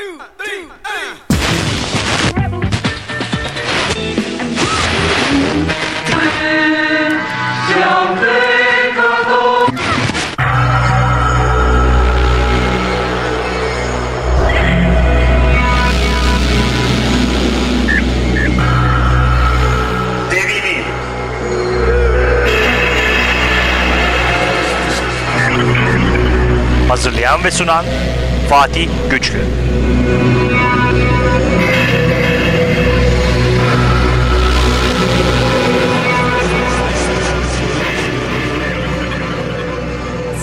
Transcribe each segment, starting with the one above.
two, three, eight. Brasilian ve sunan Fatih Güçlü.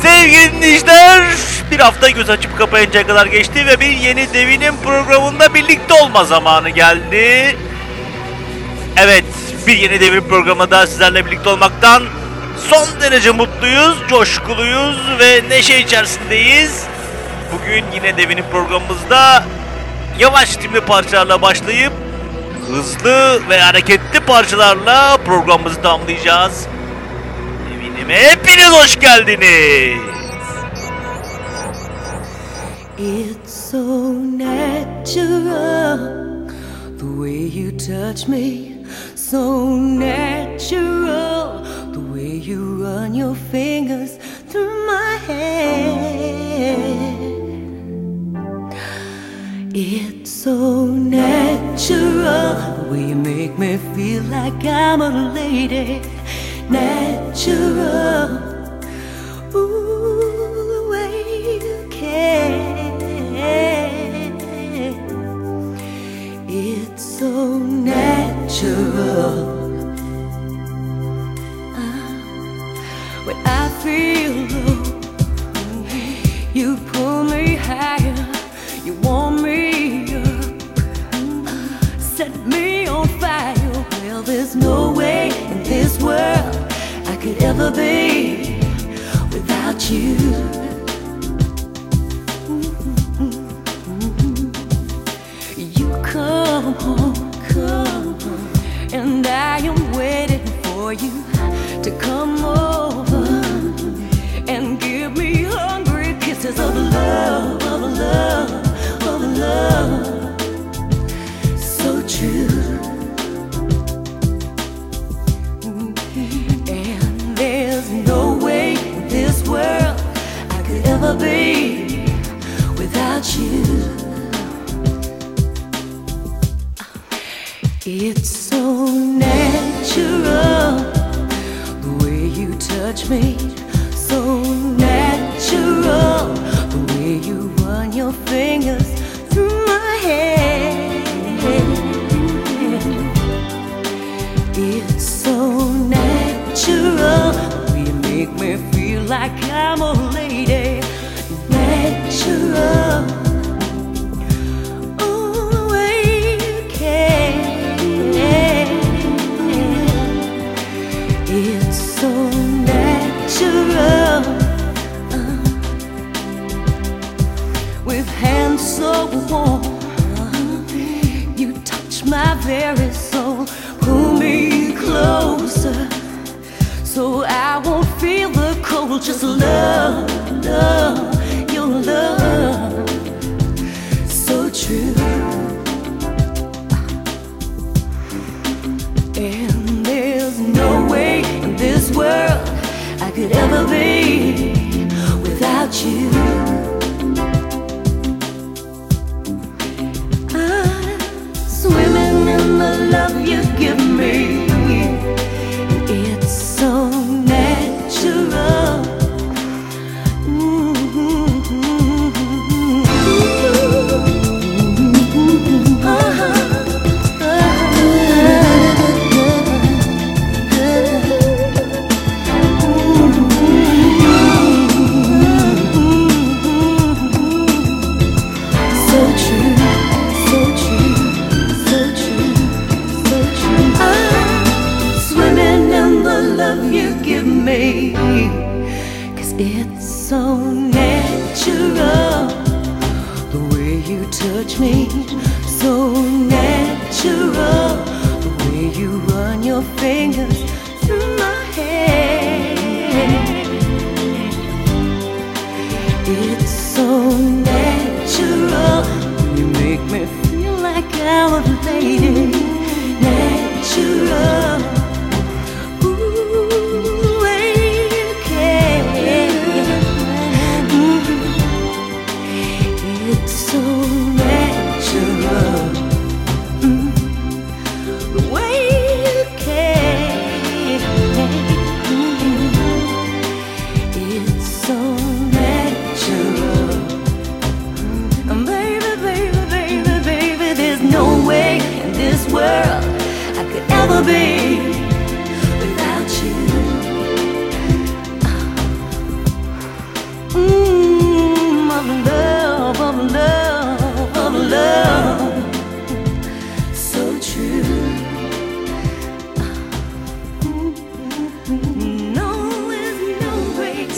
Sevgili dinleyiciler, bir hafta göz açıp kapayıncaya kadar geçti ve bir yeni Devin'in programında birlikte olma zamanı geldi. Evet, bir yeni Devin programında sizlerle birlikte olmaktan son derece mutluyuz, coşkuluyuz ve neşe içerisindeyiz. Bugün yine Devin'in programımızda yavaş timli parçalarla başlayıp hızlı ve hareketli parçalarla programımızı tamamlayacağız. Devin'ime hepiniz hoş geldiniz. It's so natural the way you touch me, so natural the way you run your fingers through my hair. It's so natural way you make me feel like I'm a lady. Natural. Ooh, the way you care. It's so natural. Ah, When I feel low, you I could ever be without you. You come home, come home, and I am waiting for you to come over and give me hungry kisses of love, of love, of love. It's so natural the way you touch me, so natural the way you run your fingers through my hair. It's so natural you make me feel like I'm a lady. Natural. Very soul. Pull me closer, so I won't feel the cold. Just love, love, your love, so true. And there's no way in this world I could ever be without you. Give me.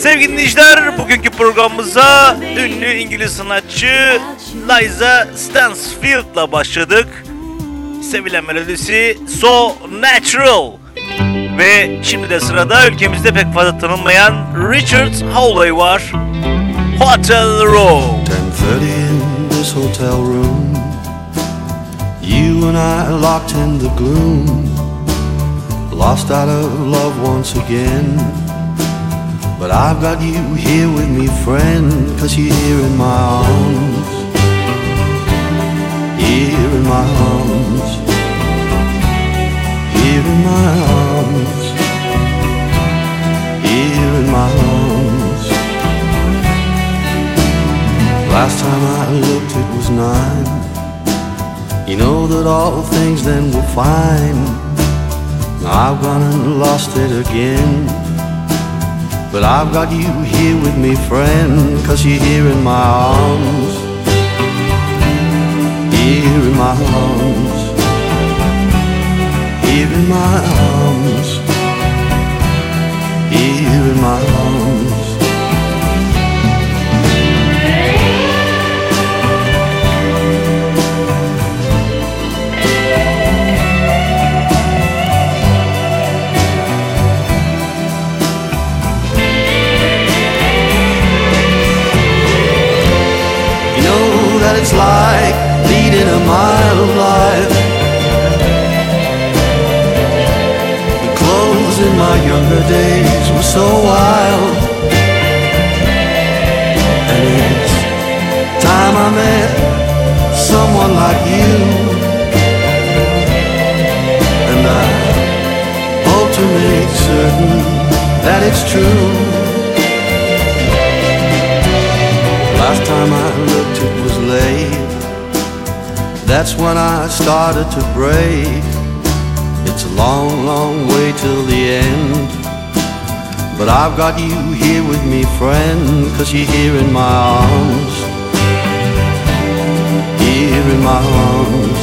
Sevgili dinleyiciler, bugünkü programımıza ünlü İngiliz sanatçı Liza Stansfield'la başladık. Sevilen melodisi So Natural. Ve şimdi de sırada ülkemizde pek fazla tanınmayan Richard Hawley var. Hotel Row. 10:30 in this hotel room. You and I locked in the gloom. Lost out of love once again. But I've got you here with me, friend, cause you're here in my arms. Here in my arms. Here in my arms. Here in my arms. Last time I looked, it was nine. You know that all things then were fine. Now I've gone and lost it again. But I've got you here with me, friend, cause you're here in my arms. Here in my arms. Here in my arms. Here in my arms. It's like leading a mile of life. The clothes in my younger days were so wild. And it's time I met someone like you. And I hope to make certain that it's true. Last time I looked, late. That's when I started to break. It's a long, long way till the end. But I've got you here with me, friend, cause you're here in my arms. Here in my arms.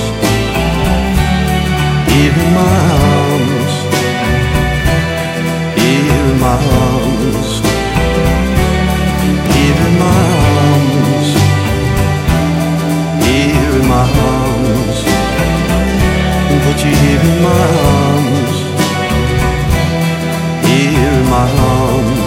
Here in my arms. Here in my arms. Here in my arms. In my arms. Put you here in my arms. Here in my arms.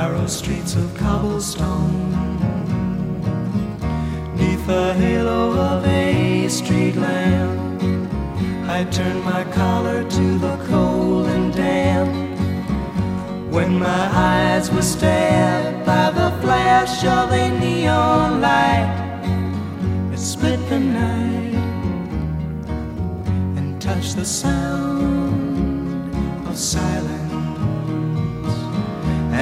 narrow streets of cobblestone, neath the halo of a street lamp. I turned my collar to the cold and damp. When my eyes were stabbed by the flash of a neon light, it split the night and touched the sound of silence.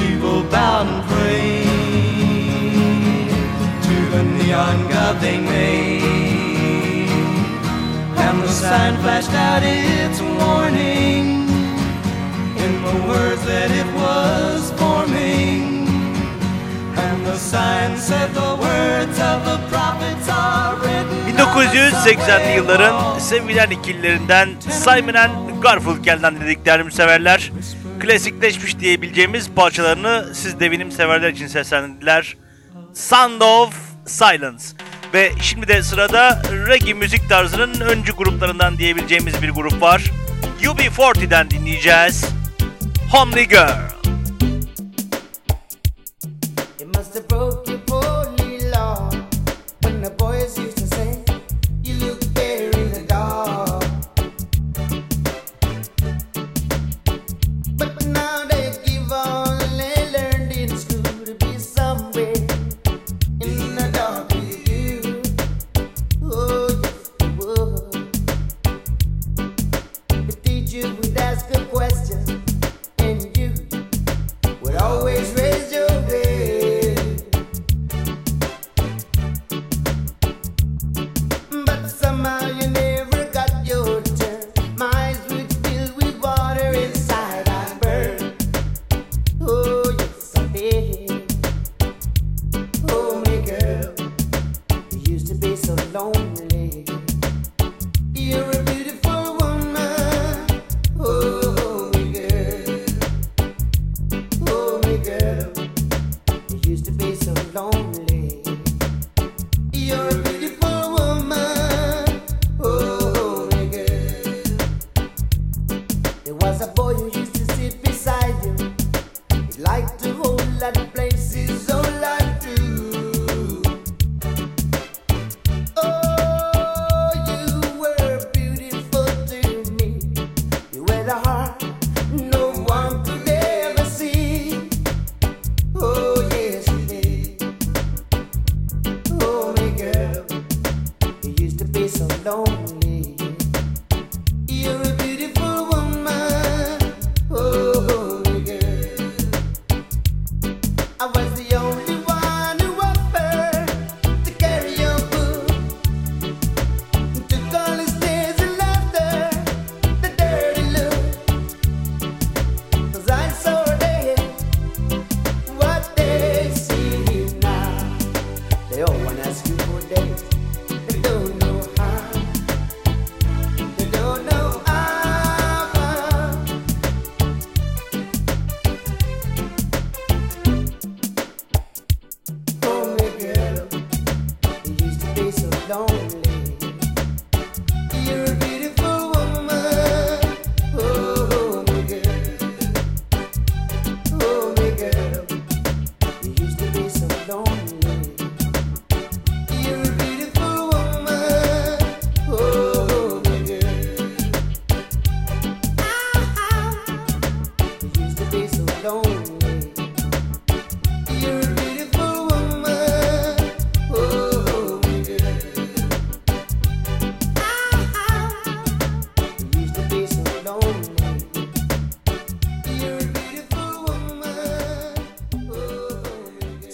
people bowed and prayed to the neon god they made. And the sign flashed out its warning in the words that it was forming. And the sign said the words of the prophets are written. 1980'li yılların sevilen ikillerinden Simon and Garfunkel'den dediklerimi severler klasikleşmiş diyebileceğimiz parçalarını siz devinim severler için seslendiler. Sound of Silence. Ve şimdi de sırada reggae müzik tarzının öncü gruplarından diyebileceğimiz bir grup var. UB40'den dinleyeceğiz. Homely Girl. It must have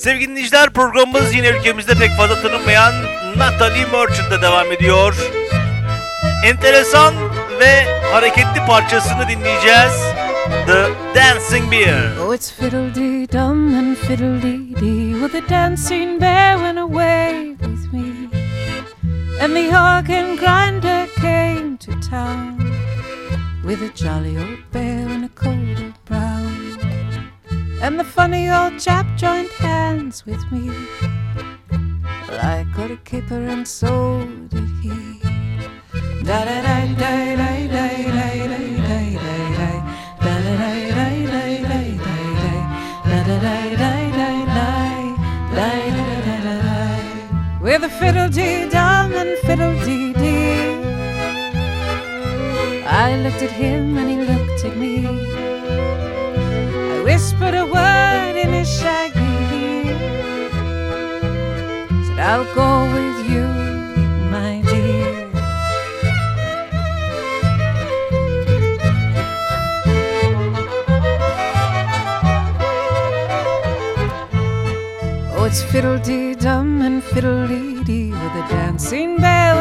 Sevgili dinleyiciler programımız yine ülkemizde pek fazla tanınmayan Natalie Merchant'da devam ediyor. Enteresan ve hareketli parçasını dinleyeceğiz. The Dancing Bear. Oh it's fiddle-dee-dum and fiddle-dee-dee Well the dancing bear went away with me And the organ grinder came to town With a jolly old bear and a cold old And the funny old chap joined hands with me Well, I got a caper and so did he da da da da da da da da da da da with a fiddle-dee-dum and fiddle-dee-dee. I looked at him and he looked at me. Whispered a word in his shaggy ear. Said, I'll go with you, my dear. Oh, it's fiddle-dee-dum and fiddle-dee-dee With a dancing bear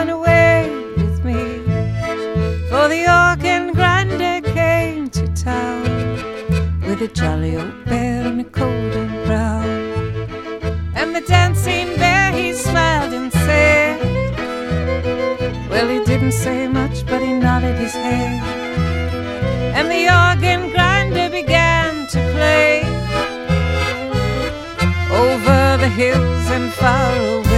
With a jolly old bear and a coat and brown And the dancing bear, he smiled and said Well, he didn't say much, but he nodded his head And the organ grinder began to play over the hills and far away.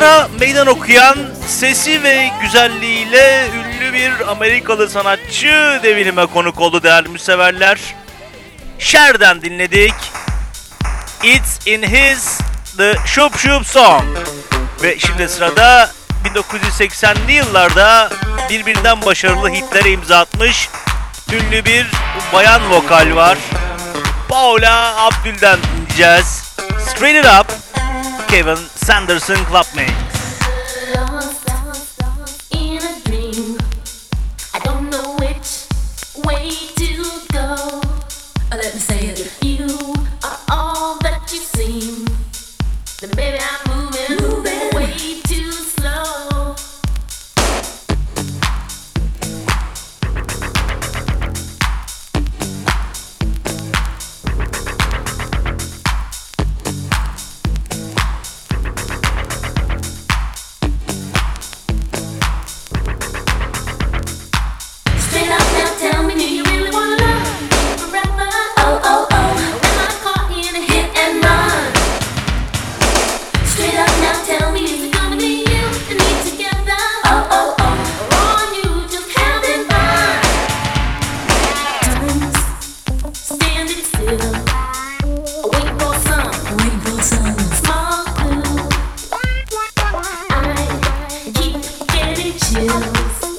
Yıllara meydan okuyan sesi ve güzelliğiyle ünlü bir Amerikalı sanatçı devinime konuk oldu değerli müseverler. Cher'den dinledik. It's in his The Shoop Shoop Song. Ve şimdi sırada 1980'li yıllarda birbirinden başarılı hitlere imza atmış ünlü bir bayan vokal var. Paula Abdül'den dinleyeceğiz. Straight It Up, Kevin Sanderson Clubmate. Getting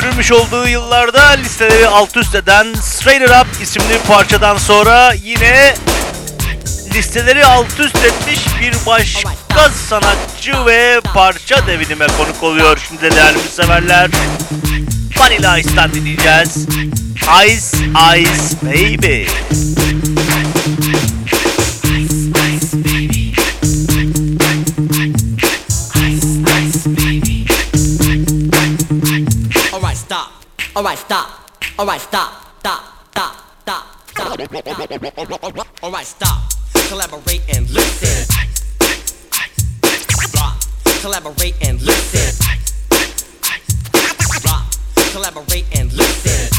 sürülmüş olduğu yıllarda listeleri alt üst eden Straight It Up isimli parçadan sonra yine listeleri alt üst etmiş bir başka sanatçı ve parça devinime konuk oluyor şimdi de değerli severler. Vanilla Ice'dan dinleyeceğiz. Ice Ice Baby. Stop. Alright, stop. Alright, stop. Stop. Stop. Stop. Stop. Alright, stop. Collaborate and listen. Rock. Collaborate and listen. Rock. Collaborate and listen.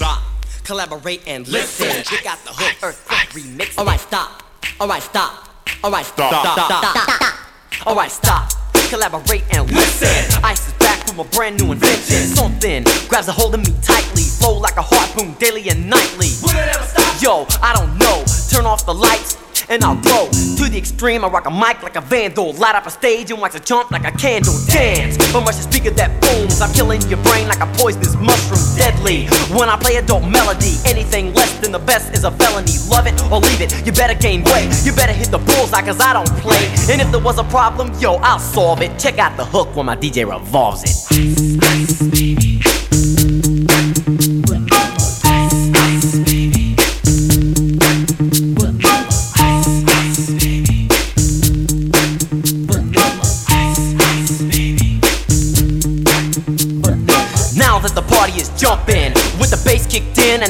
Rock. Collaborate and listen. We got the hook earthquake remix. Alright, stop. Alright, stop. Alright, stop. Stop. Stop. Stop. Alright, stop. Collaborate and listen. Ice is a brand new invention. Something grabs a hold of me tightly. Flow like a harpoon daily and nightly. Will it ever stop? Yo, I don't know. Turn off the lights and I'll glow to the extreme. I rock a mic like a vandal, light up a stage and watch a jump like a candle. Dance rush a speaker that booms. I'm killing your brain like a poisonous mushroom, deadly. When I play a dope melody, anything less than the best is a felony. Love it or leave it, you better gain weight. You better hit the bullseye, cause I don't play. And if there was a problem, yo, I'll solve it. Check out the hook when my DJ revolves it.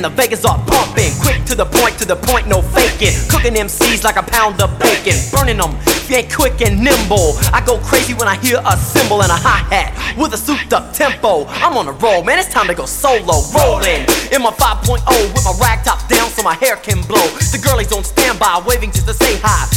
And the Vegas are pumping. Quick to the point, to the point, no faking. Cooking MCs like a pound of bacon. Burning them, you ain't quick and nimble. I go crazy when I hear a cymbal and a hi hat with a souped up tempo. I'm on a roll, man, it's time to go solo. Rolling in my 5.0 with my rag top down so my hair can blow. The girlies on standby, waving just to say hi.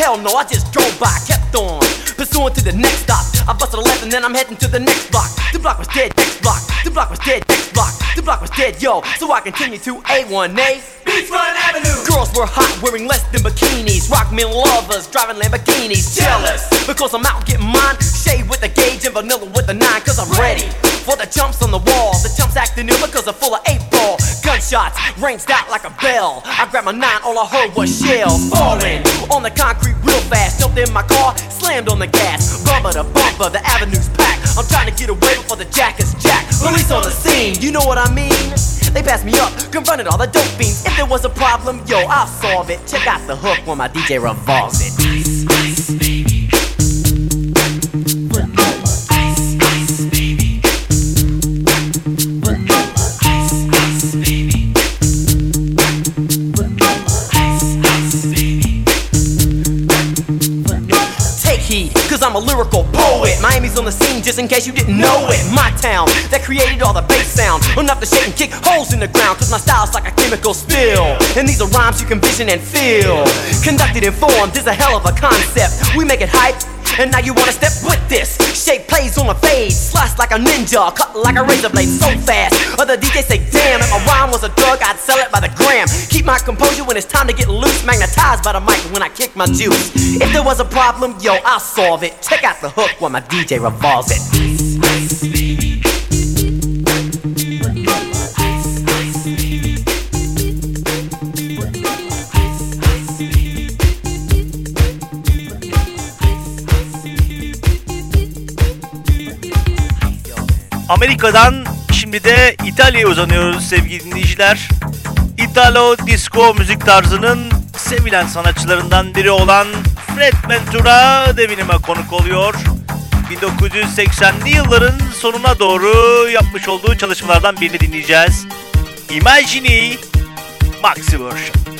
Hell no, I just drove by, kept on. Pursuing to the next stop. I busted a left and then I'm heading to the next block. The block was dead, next block. The block was dead, next block. The block was dead, yo. So I continue to A1A. Beachfront Avenue. Girls were hot, wearing less than bikinis. Rock men lovers, driving Lamborghinis. Jealous, because I'm out getting mine. Shade with the gauge and vanilla with the nine, cause I'm ready. For the jumps on the wall, the jumps acting new because they're full of eight ball. Gunshots ranged out like a bell. I grabbed my nine, all I heard was shells falling on the concrete real fast. Jumped in my car, slammed on the gas. Bumper to bumper, the avenue's packed. I'm trying to get away before the jack is jacked. Police on the scene, you know what I mean? They passed me up, confronted all the dope fiends. If there was a problem, yo, I'll solve it. Check out the hook when my DJ revolves it. Take heed, cause I'm a lyrical poet. Miami's on the scene just in case you didn't know it. My town that created all the bass sound. Enough to shake and kick holes in the ground, cause my style's like a chemical spill. And these are rhymes you can vision and feel. Conducted in form, this a hell of a concept. We make it hype. And now you wanna step with this. Shape plays on a fade. Slice like a ninja. Cut like a razor blade so fast. Other DJs say damn If my rhyme was a drug I'd sell it by the gram. Keep my composure when it's time to get loose. Magnetized by the mic when I kick my juice. If there was a problem, yo, I'll solve it. Check out the hook when my DJ revolves it Amerika'dan şimdi de İtalya'ya uzanıyoruz sevgili dinleyiciler. Italo disco müzik tarzının sevilen sanatçılarından biri olan Fred Ventura devinime konuk oluyor. 1980'li yılların sonuna doğru yapmış olduğu çalışmalardan birini dinleyeceğiz. Imagine Maxi Version.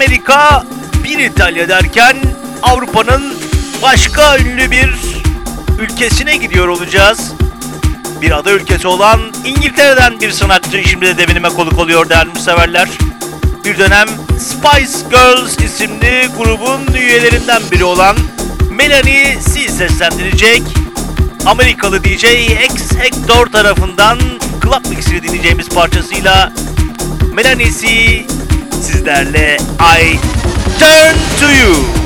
Amerika, bir İtalya derken Avrupa'nın başka ünlü bir ülkesine gidiyor olacağız. Bir ada ülkesi olan İngiltere'den bir sanatçı şimdi de devinime konuk oluyor değerli severler. Bir dönem Spice Girls isimli grubun üyelerinden biri olan Melanie C seslendirecek. Amerikalı DJ X Hector tarafından Club Mix'i dinleyeceğimiz parçasıyla Melanie C Sizlerle I turn to you.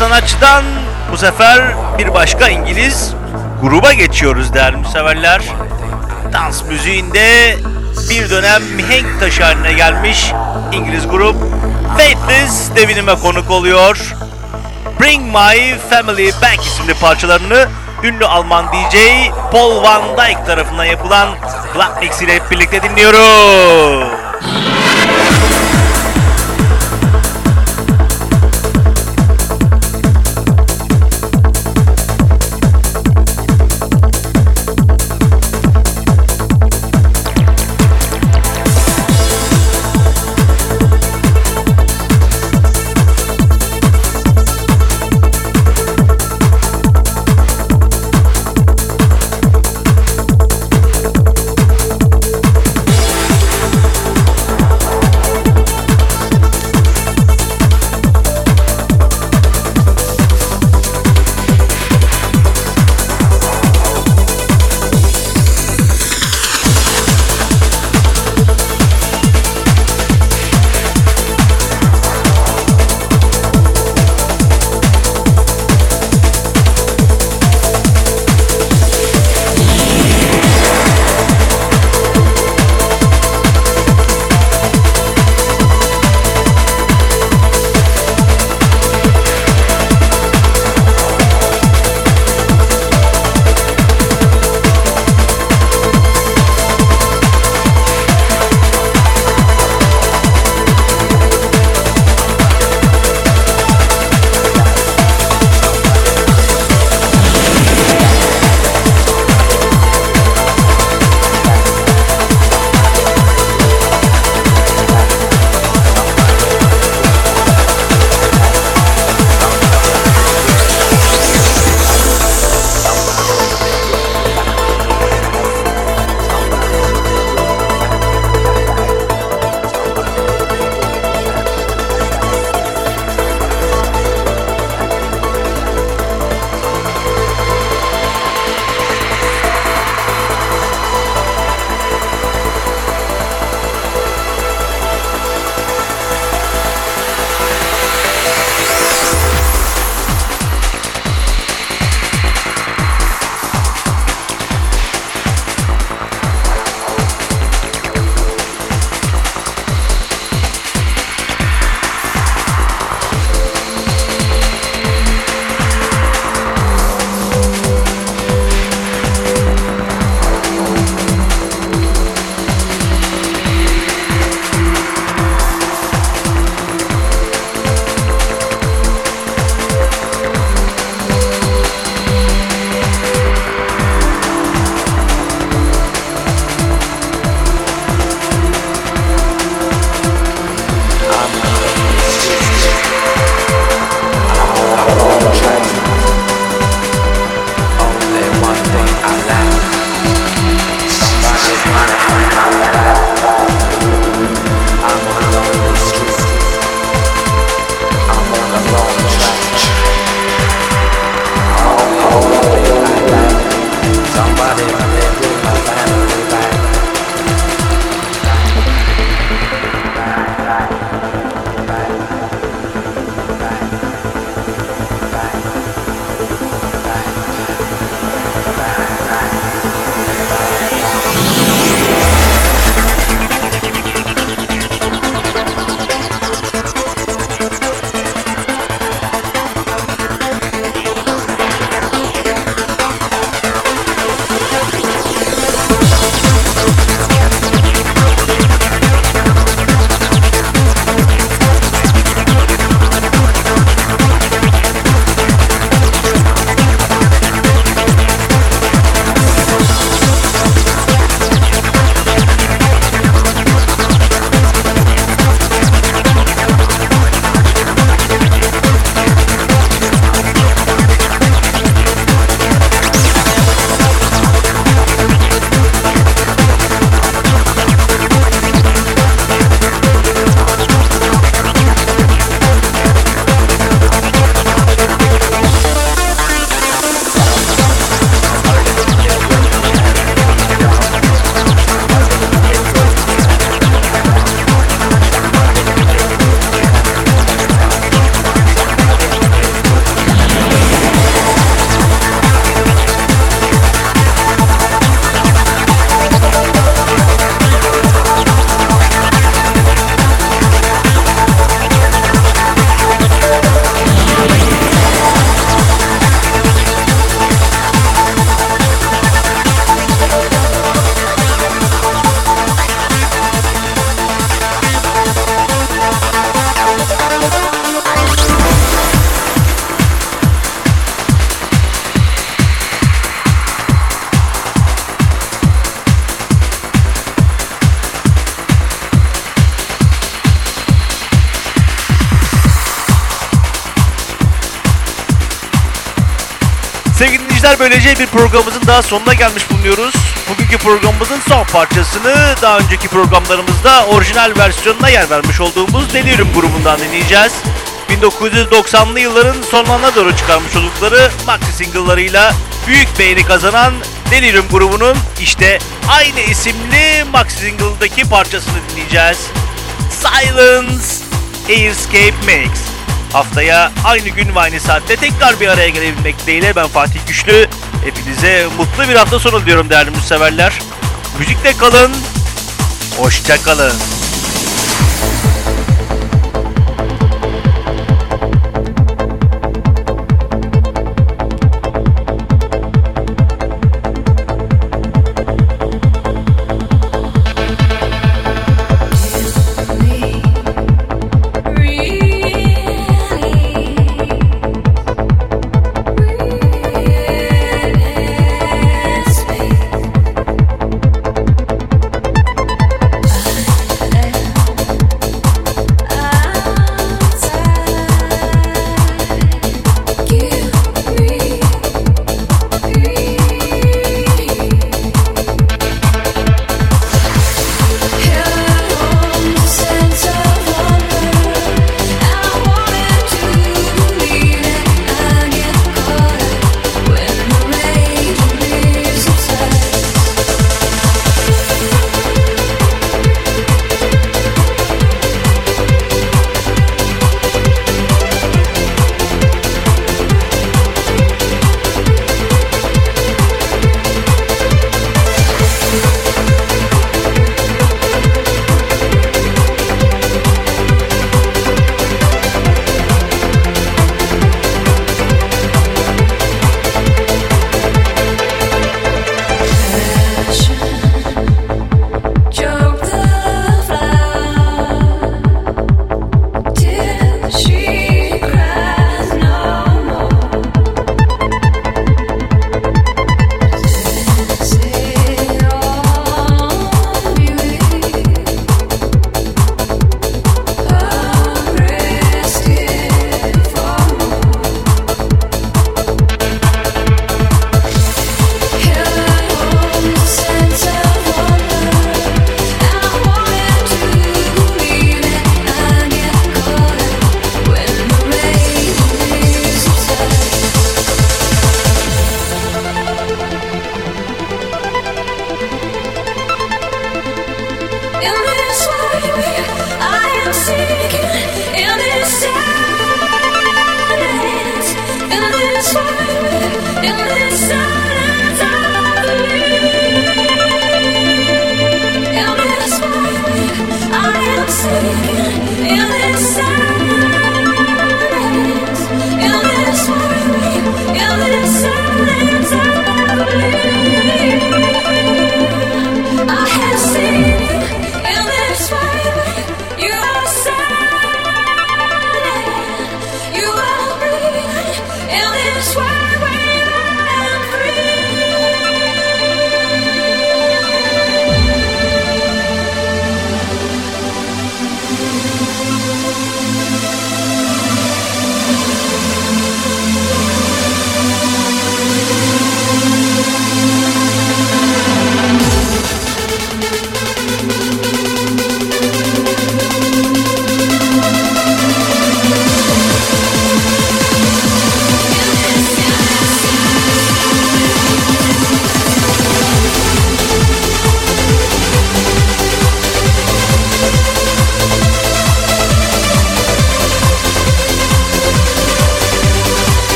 Sanatçıdan bu sefer bir başka İngiliz gruba geçiyoruz değerli müseverler. Dans müziğinde bir dönem mihenk taşı haline gelmiş İngiliz grup Faithless devinime konuk oluyor. Bring My Family Back isimli parçalarını ünlü Alman DJ Paul Van Dyk tarafından yapılan Club Mix ile hep birlikte dinliyoruz. Bir programımızın daha sonuna gelmiş bulunuyoruz. Bugünkü programımızın son parçasını daha önceki programlarımızda orijinal versiyonuna yer vermiş olduğumuz Delirium grubundan dinleyeceğiz. 1990'lı yılların sonlarına doğru çıkarmış oldukları maxi single'larıyla büyük beğeni kazanan Delirium grubunun işte aynı isimli maxi single'daki parçasını dinleyeceğiz. Silence Airscape Mix. Haftaya aynı gün ve aynı saatte tekrar bir araya gelebilmek dileğiyle ben Fatih Güçlü. Hepinize mutlu bir hafta sonu diliyorum değerli müseverler. Müzikle kalın, hoşça kalın.